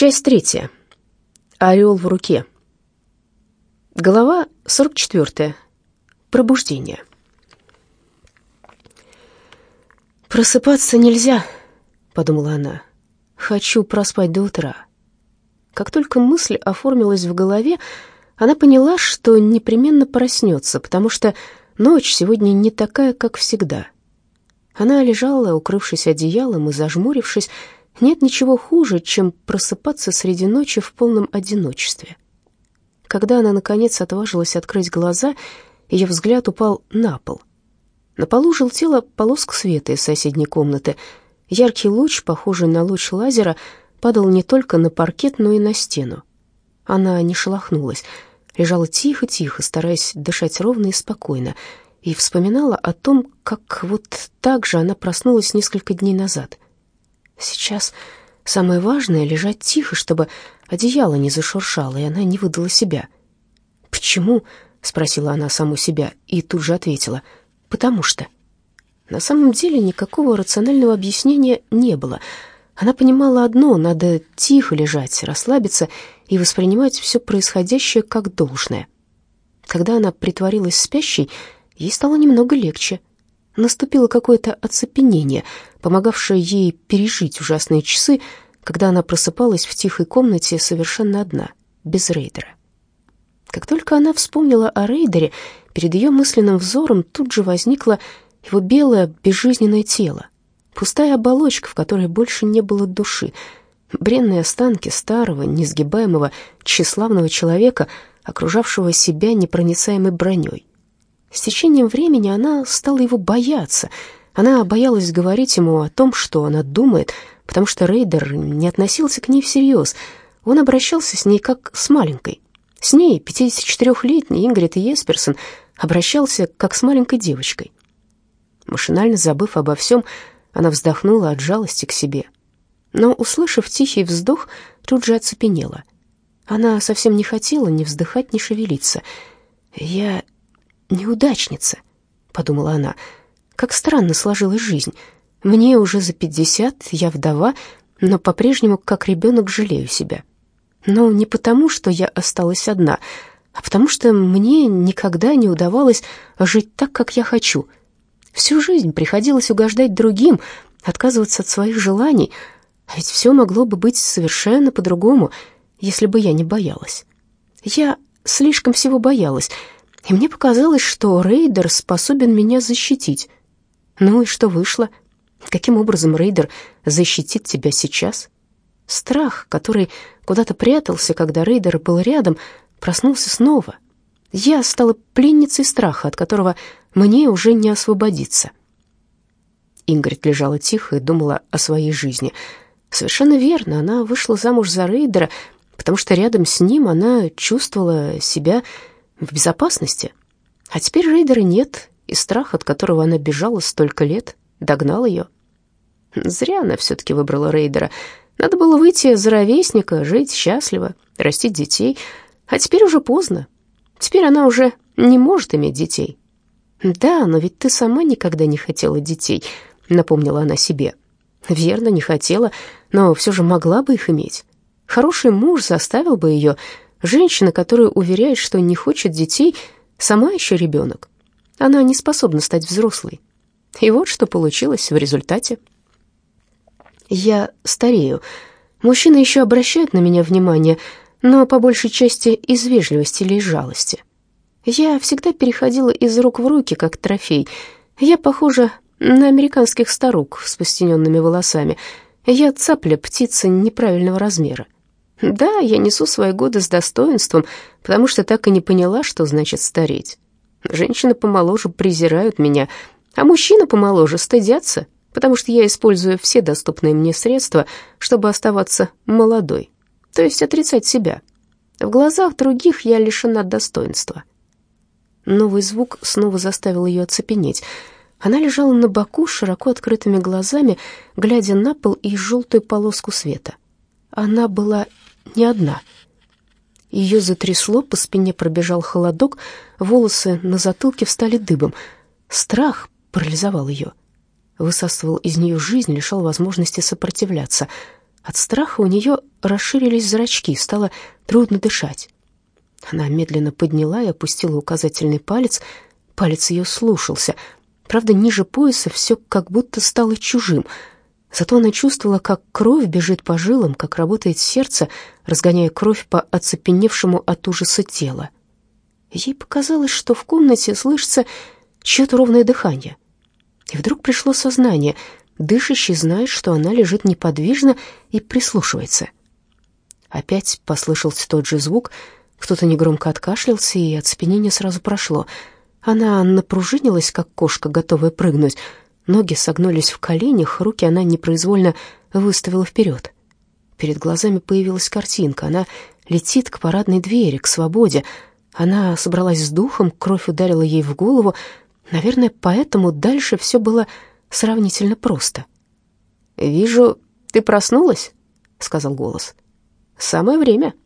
Часть третья. Орел в руке. Глава 44. Пробуждение. «Просыпаться нельзя», — подумала она. «Хочу проспать до утра». Как только мысль оформилась в голове, она поняла, что непременно проснется, потому что ночь сегодня не такая, как всегда. Она лежала, укрывшись одеялом и зажмурившись, нет ничего хуже, чем просыпаться среди ночи в полном одиночестве. Когда она, наконец, отважилась открыть глаза, ее взгляд упал на пол. На полу желтела полоска света из соседней комнаты. Яркий луч, похожий на луч лазера, падал не только на паркет, но и на стену. Она не шелохнулась, лежала тихо-тихо, стараясь дышать ровно и спокойно, и вспоминала о том, как вот так же она проснулась несколько дней назад — Сейчас самое важное — лежать тихо, чтобы одеяло не зашуршало, и она не выдала себя. «Почему?» — спросила она саму себя и тут же ответила. «Потому что». На самом деле никакого рационального объяснения не было. Она понимала одно — надо тихо лежать, расслабиться и воспринимать все происходящее как должное. Когда она притворилась спящей, ей стало немного легче — наступило какое-то оцепенение, помогавшее ей пережить ужасные часы, когда она просыпалась в тихой комнате совершенно одна, без рейдера. Как только она вспомнила о рейдере, перед ее мысленным взором тут же возникло его белое безжизненное тело, пустая оболочка, в которой больше не было души, бренные останки старого, несгибаемого, тщеславного человека, окружавшего себя непроницаемой броней. С течением времени она стала его бояться. Она боялась говорить ему о том, что она думает, потому что Рейдер не относился к ней всерьез. Он обращался с ней как с маленькой. С ней, 54-летней Ингрид Есперсон, обращался как с маленькой девочкой. Машинально забыв обо всем, она вздохнула от жалости к себе. Но, услышав тихий вздох, тут же оцепенела. Она совсем не хотела ни вздыхать, ни шевелиться. «Я неудачница», — подумала она. «Как странно сложилась жизнь. Мне уже за пятьдесят, я вдова, но по-прежнему как ребенок жалею себя. Но не потому, что я осталась одна, а потому что мне никогда не удавалось жить так, как я хочу. Всю жизнь приходилось угождать другим, отказываться от своих желаний, а ведь все могло бы быть совершенно по-другому, если бы я не боялась. Я слишком всего боялась, и мне показалось, что Рейдер способен меня защитить. Ну и что вышло? Каким образом Рейдер защитит тебя сейчас? Страх, который куда-то прятался, когда Рейдер был рядом, проснулся снова. Я стала пленницей страха, от которого мне уже не освободиться. Ингрид лежала тихо и думала о своей жизни. Совершенно верно, она вышла замуж за Рейдера, потому что рядом с ним она чувствовала себя в безопасности. А теперь рейдера нет, и страх, от которого она бежала столько лет, догнал ее. Зря она все-таки выбрала рейдера. Надо было выйти за ровесника, жить счастливо, растить детей. А теперь уже поздно. Теперь она уже не может иметь детей. «Да, но ведь ты сама никогда не хотела детей», — напомнила она себе. «Верно, не хотела, но все же могла бы их иметь. Хороший муж заставил бы ее Женщина, которая уверяет, что не хочет детей, сама еще ребенок. Она не способна стать взрослой. И вот что получилось в результате. Я старею. Мужчины еще обращают на меня внимание, но по большей части из вежливости или из жалости. Я всегда переходила из рук в руки, как трофей. Я похожа на американских старук с постененными волосами. Я цапля, птица неправильного размера. Да, я несу свои годы с достоинством, потому что так и не поняла, что значит стареть. Женщины помоложе презирают меня, а мужчины помоложе стыдятся, потому что я использую все доступные мне средства, чтобы оставаться молодой, то есть отрицать себя. В глазах других я лишена достоинства. Новый звук снова заставил ее оцепенеть. Она лежала на боку с широко открытыми глазами, глядя на пол и желтую полоску света. Она была не одна. Ее затрясло, по спине пробежал холодок, волосы на затылке встали дыбом. Страх парализовал ее. Высасывал из нее жизнь, лишал возможности сопротивляться. От страха у нее расширились зрачки, стало трудно дышать. Она медленно подняла и опустила указательный палец. Палец ее слушался. Правда, ниже пояса все как будто стало чужим. Зато она чувствовала, как кровь бежит по жилам, как работает сердце, разгоняя кровь по оцепеневшему от ужаса телу. Ей показалось, что в комнате слышится чье-то ровное дыхание. И вдруг пришло сознание. Дышащий знает, что она лежит неподвижно и прислушивается. Опять послышался тот же звук. Кто-то негромко откашлялся, и оцепенение сразу прошло. Она напружинилась, как кошка, готовая прыгнуть. Ноги согнулись в коленях, руки она непроизвольно выставила вперед. Перед глазами появилась картинка. Она летит к парадной двери, к свободе. Она собралась с духом, кровь ударила ей в голову. Наверное, поэтому дальше все было сравнительно просто. «Вижу, ты проснулась», — сказал голос. «Самое время».